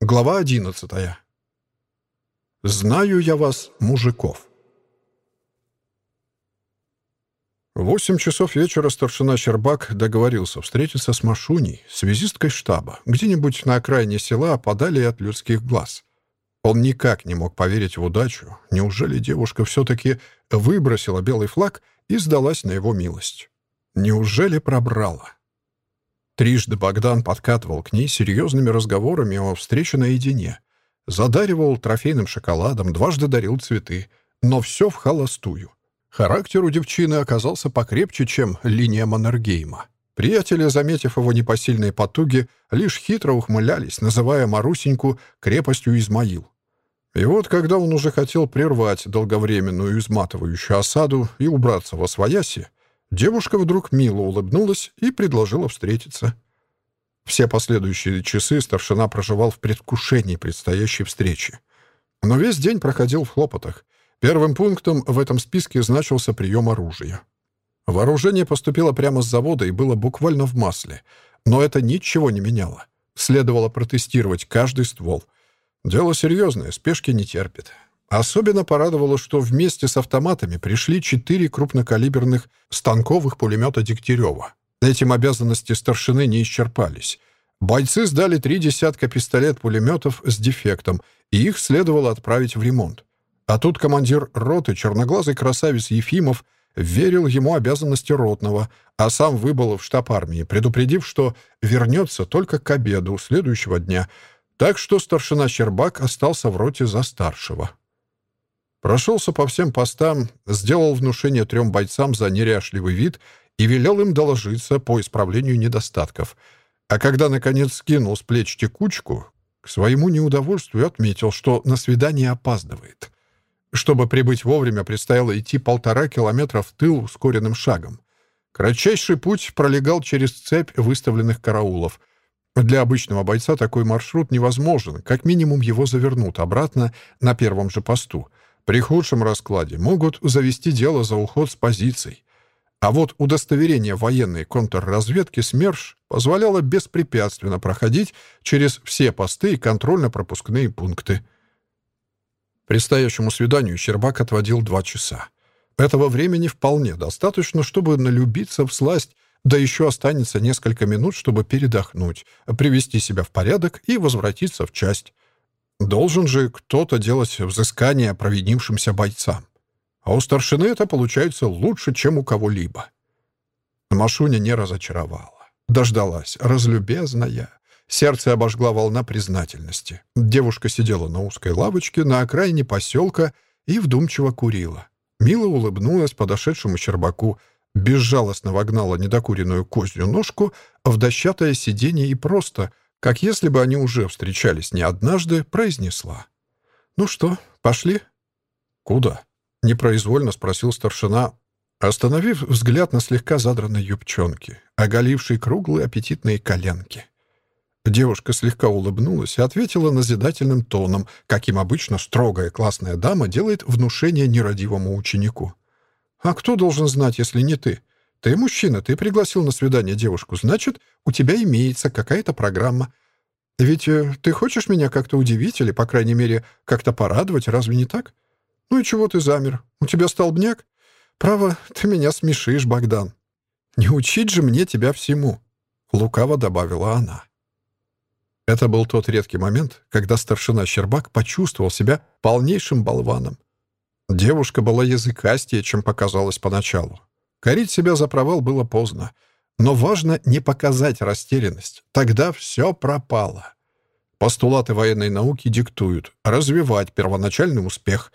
Глава одиннадцатая. «Знаю я вас, мужиков». Восемь часов вечера старшина Щербак договорился встретиться с Машуней, связисткой штаба, где-нибудь на окраине села, подали от людских глаз. Он никак не мог поверить в удачу. Неужели девушка все-таки выбросила белый флаг и сдалась на его милость? Неужели пробрала? Трижды Богдан подкатывал к ней серьезными разговорами о встрече наедине. Задаривал трофейным шоколадом, дважды дарил цветы. Но все в холостую. Характер у девчины оказался покрепче, чем линия Маннергейма. Приятели, заметив его непосильные потуги, лишь хитро ухмылялись, называя Марусеньку крепостью Измаил. И вот, когда он уже хотел прервать долговременную изматывающую осаду и убраться во свояси, Девушка вдруг мило улыбнулась и предложила встретиться. Все последующие часы старшина проживал в предвкушении предстоящей встречи. Но весь день проходил в хлопотах. Первым пунктом в этом списке значился прием оружия. Вооружение поступило прямо с завода и было буквально в масле. Но это ничего не меняло. Следовало протестировать каждый ствол. Дело серьезное, спешки не терпит. Особенно порадовало, что вместе с автоматами пришли четыре крупнокалиберных станковых пулемета Дегтярева. Этим обязанности старшины не исчерпались. Бойцы сдали три десятка пистолет-пулеметов с дефектом, и их следовало отправить в ремонт. А тут командир роты, черноглазый красавец Ефимов, верил ему обязанности ротного, а сам выбыл в штаб армии, предупредив, что вернется только к обеду следующего дня. Так что старшина Щербак остался в роте за старшего. Прошелся по всем постам, сделал внушение трем бойцам за неряшливый вид и велел им доложиться по исправлению недостатков. А когда, наконец, скинул с плеч текучку, к своему неудовольствию отметил, что на свидание опаздывает. Чтобы прибыть вовремя, предстояло идти полтора километра в тыл ускоренным шагом. Кратчайший путь пролегал через цепь выставленных караулов. Для обычного бойца такой маршрут невозможен, как минимум его завернут обратно на первом же посту — при худшем раскладе могут завести дело за уход с позиций. А вот удостоверение военной контрразведки СМЕРШ позволяло беспрепятственно проходить через все посты и контрольно-пропускные пункты. Предстоящему свиданию Щербак отводил два часа. Этого времени вполне достаточно, чтобы налюбиться в сласть, да еще останется несколько минут, чтобы передохнуть, привести себя в порядок и возвратиться в часть. Должен же кто-то делать взыскание провинившимся бойцам. А у старшины это получается лучше, чем у кого-либо. Машуня не разочаровала. Дождалась, разлюбезная. Сердце обожгла волна признательности. Девушка сидела на узкой лавочке на окраине поселка и вдумчиво курила. Мило улыбнулась подошедшему Щербаку, безжалостно вогнала недокуренную козью ножку в дощатое сиденье и просто — как если бы они уже встречались не однажды, произнесла. «Ну что, пошли?» «Куда?» — непроизвольно спросил старшина, остановив взгляд на слегка задранной юбчонке, оголившей круглые аппетитные коленки. Девушка слегка улыбнулась и ответила назидательным тоном, каким обычно строгая классная дама делает внушение нерадивому ученику. «А кто должен знать, если не ты? Ты мужчина, ты пригласил на свидание девушку, значит, у тебя имеется какая-то программа. Ведь э, ты хочешь меня как-то удивить или, по крайней мере, как-то порадовать, разве не так? Ну и чего ты замер? У тебя столбняк? Право, ты меня смешишь, Богдан. Не учить же мне тебя всему, — лукаво добавила она. Это был тот редкий момент, когда старшина Щербак почувствовал себя полнейшим болваном. Девушка была языкастее, чем показалось поначалу. Корить себя за провал было поздно. Но важно не показать растерянность. Тогда все пропало. Постулаты военной науки диктуют развивать первоначальный успех.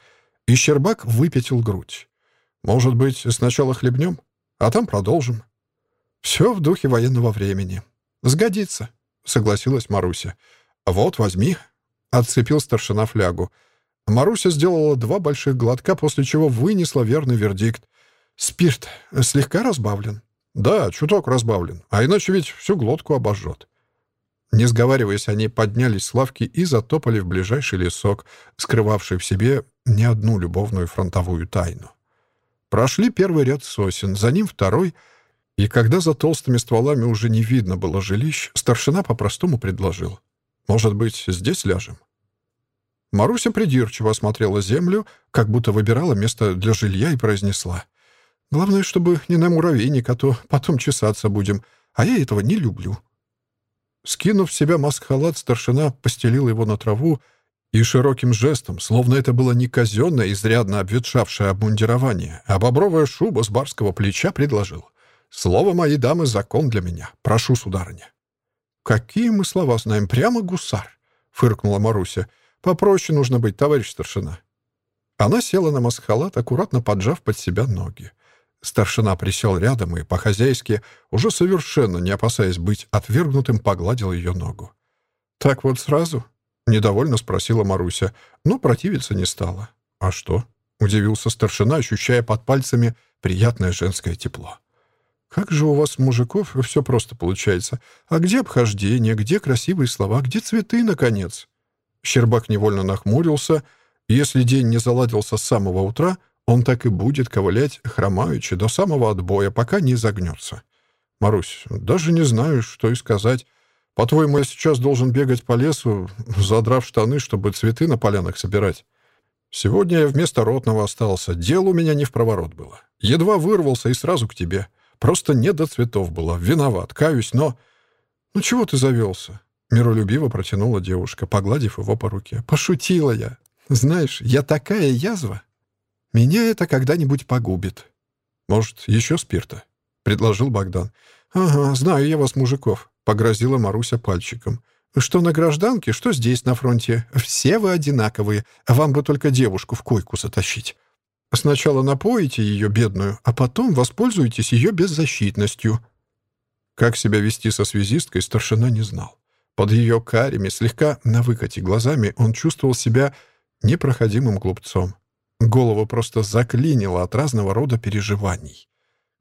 И Щербак выпятил грудь. Может быть, сначала хлебнем, а там продолжим. Все в духе военного времени. Сгодится, согласилась Маруся. Вот, возьми. Отцепил старшина флягу. Маруся сделала два больших глотка, после чего вынесла верный вердикт. Спирт слегка разбавлен? Да, чуток разбавлен, а иначе ведь всю глотку обожжет. Не сговариваясь, они поднялись с лавки и затопали в ближайший лесок, скрывавший в себе не одну любовную фронтовую тайну. Прошли первый ряд сосен, за ним второй, и когда за толстыми стволами уже не видно было жилищ, старшина по-простому предложил. Может быть, здесь ляжем?» Маруся придирчиво осмотрела землю, как будто выбирала место для жилья и произнесла. «Главное, чтобы не на муравейник, а то потом чесаться будем, а я этого не люблю». Скинув с себя маск-халат, старшина постелил его на траву и широким жестом, словно это было не казенное, изрядно обветшавшее обмундирование, а бобровая шуба с барского плеча предложил. «Слово моей дамы — закон для меня. Прошу, сударыня». «Какие мы слова знаем? Прямо гусар!» — фыркнула Маруся. «Попроще нужно быть, товарищ старшина». Она села на маск-халат, аккуратно поджав под себя ноги. Старшина присел рядом и, по-хозяйски, уже совершенно не опасаясь быть отвергнутым, погладил ее ногу. «Так вот сразу?» — недовольно спросила Маруся, но противиться не стала. «А что?» — удивился старшина, ощущая под пальцами приятное женское тепло. «Как же у вас, мужиков, все просто получается. А где обхождение, где красивые слова, где цветы, наконец?» Щербак невольно нахмурился. Если день не заладился с самого утра — он так и будет ковылять хромаючи до самого отбоя, пока не загнется. Марусь, даже не знаю, что и сказать. По-твоему, я сейчас должен бегать по лесу, задрав штаны, чтобы цветы на полянах собирать? Сегодня я вместо ротного остался. Дело у меня не в проворот было. Едва вырвался и сразу к тебе. Просто не до цветов было. Виноват, каюсь, но... Ну чего ты завелся? Миролюбиво протянула девушка, погладив его по руке. Пошутила я. Знаешь, я такая язва. Меня это когда-нибудь погубит. Может, еще спирта?» — предложил Богдан. «Ага, знаю я вас, мужиков», — погрозила Маруся пальчиком. «Что на гражданке, что здесь, на фронте. Все вы одинаковые. Вам бы только девушку в койку затащить. Сначала напоите ее, бедную, а потом воспользуйтесь ее беззащитностью». Как себя вести со связисткой, старшина не знал. Под ее карими, слегка на выкате глазами, он чувствовал себя непроходимым глупцом. Голову просто заклинило от разного рода переживаний.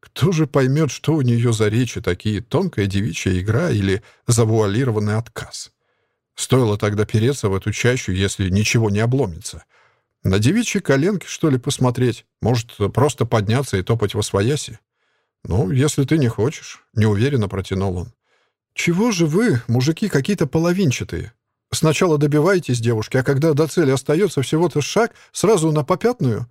Кто же поймет, что у нее за речи такие тонкая девичья игра или завуалированный отказ? Стоило тогда переться в эту чащу, если ничего не обломится. На девичьи коленки, что ли, посмотреть? Может, просто подняться и топать во свояси? Ну, если ты не хочешь, — неуверенно протянул он. «Чего же вы, мужики, какие-то половинчатые? Сначала добиваетесь девушки, а когда до цели остается всего-то шаг, сразу на попятную.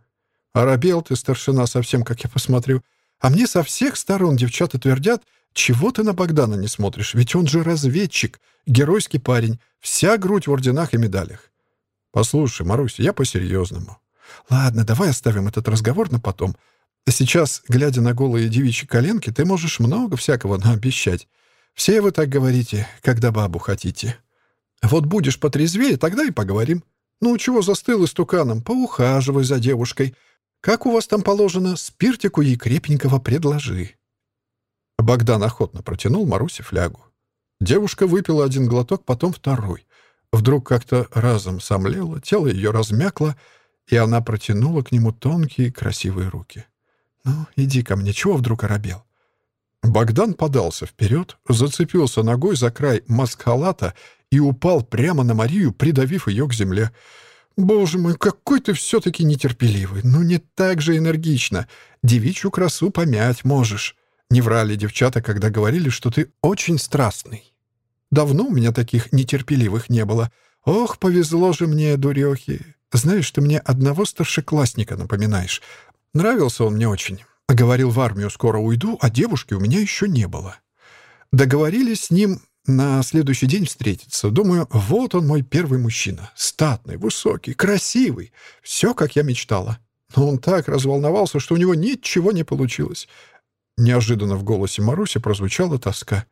Арабел ты, старшина, совсем, как я посмотрю. А мне со всех сторон девчата твердят, чего ты на Богдана не смотришь, ведь он же разведчик, геройский парень, вся грудь в орденах и медалях. Послушай, Марусь, я по-серьезному. Ладно, давай оставим этот разговор на потом. Сейчас, глядя на голые девичьи коленки, ты можешь много всякого наобещать. Все вы так говорите, когда бабу хотите. Вот будешь потрезвее, тогда и поговорим. Ну, чего застыл истуканом? Поухаживай за девушкой. Как у вас там положено, спиртику ей крепенького предложи». Богдан охотно протянул Марусе флягу. Девушка выпила один глоток, потом второй. Вдруг как-то разом сомлела, тело ее размякло, и она протянула к нему тонкие красивые руки. «Ну, иди ко мне, чего вдруг оробел?» Богдан подался вперед, зацепился ногой за край маскалата и упал прямо на Марию, придавив ее к земле. «Боже мой, какой ты все-таки нетерпеливый! Ну, не так же энергично! Девичью красу помять можешь!» Не врали девчата, когда говорили, что ты очень страстный. Давно у меня таких нетерпеливых не было. Ох, повезло же мне, дурехи. Знаешь, ты мне одного старшеклассника напоминаешь. Нравился он мне очень. Говорил, в армию скоро уйду, а девушки у меня еще не было. Договорились с ним на следующий день встретиться. Думаю, вот он мой первый мужчина. Статный, высокий, красивый. Все, как я мечтала. Но он так разволновался, что у него ничего не получилось. Неожиданно в голосе Маруси прозвучала тоска.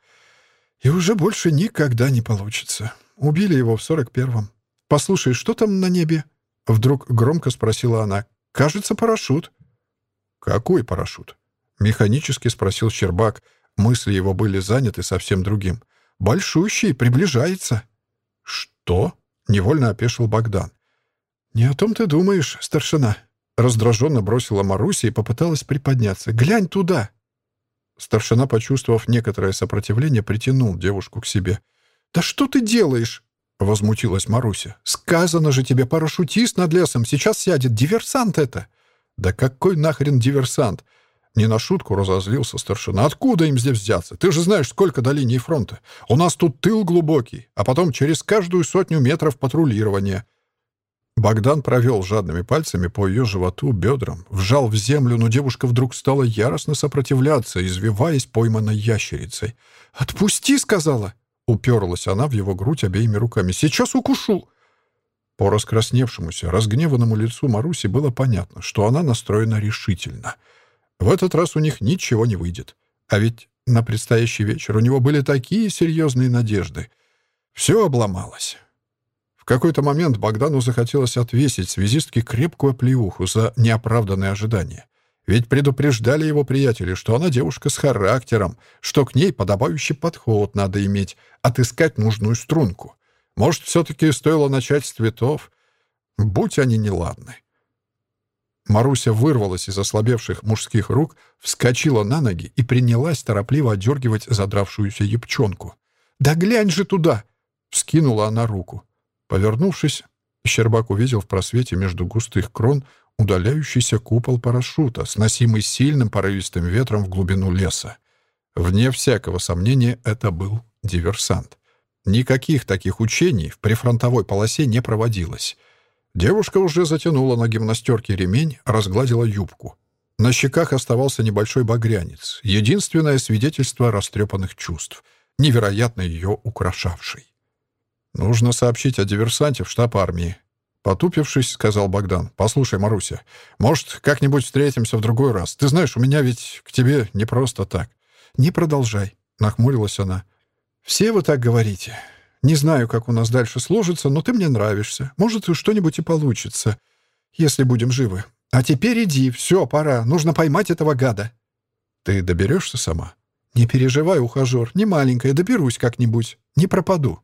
И уже больше никогда не получится. Убили его в сорок первом. «Послушай, что там на небе?» Вдруг громко спросила она. «Кажется, парашют». «Какой парашют?» Механически спросил Щербак. Мысли его были заняты совсем другим. Большущий, приближается». «Что?» — невольно опешил Богдан. «Не о том ты думаешь, старшина». Раздраженно бросила Маруся и попыталась приподняться. «Глянь туда!» Старшина, почувствовав некоторое сопротивление, притянул девушку к себе. «Да что ты делаешь?» — возмутилась Маруся. «Сказано же тебе, парашютист над лесом, сейчас сядет, диверсант это!» «Да какой нахрен диверсант?» Не на шутку разозлился старшина. «Откуда им здесь взяться? Ты же знаешь, сколько до линии фронта. У нас тут тыл глубокий, а потом через каждую сотню метров патрулирования». Богдан провел жадными пальцами по ее животу, бедрам, вжал в землю, но девушка вдруг стала яростно сопротивляться, извиваясь пойманной ящерицей. «Отпусти!» — сказала. Уперлась она в его грудь обеими руками. «Сейчас укушу!» По раскрасневшемуся, разгневанному лицу Маруси было понятно, что она настроена решительно. В этот раз у них ничего не выйдет. А ведь на предстоящий вечер у него были такие серьезные надежды. Все обломалось. В какой-то момент Богдану захотелось отвесить связистке крепкую плеуху за неоправданные ожидания. Ведь предупреждали его приятели, что она девушка с характером, что к ней подобающий подход надо иметь, отыскать нужную струнку. Может, все-таки стоило начать с цветов? Будь они неладны. Маруся вырвалась из ослабевших мужских рук, вскочила на ноги и принялась торопливо отдергивать задравшуюся ябчонку. «Да глянь же туда!» — вскинула она руку. Повернувшись, Щербак увидел в просвете между густых крон удаляющийся купол парашюта, сносимый сильным порывистым ветром в глубину леса. Вне всякого сомнения, это был диверсант. Никаких таких учений в прифронтовой полосе не проводилось. Девушка уже затянула на гимнастерке ремень, разгладила юбку. На щеках оставался небольшой багрянец, единственное свидетельство растрепанных чувств, невероятно ее украшавший. «Нужно сообщить о диверсанте в штаб армии», Потупившись, сказал Богдан. «Послушай, Маруся, может, как-нибудь встретимся в другой раз? Ты знаешь, у меня ведь к тебе не просто так». «Не продолжай», — нахмурилась она. «Все вы так говорите. Не знаю, как у нас дальше сложится, но ты мне нравишься. Может, что-нибудь и получится, если будем живы. А теперь иди, все, пора. Нужно поймать этого гада». «Ты доберешься сама?» «Не переживай, ухажер, не маленькая, доберусь как-нибудь. Не пропаду».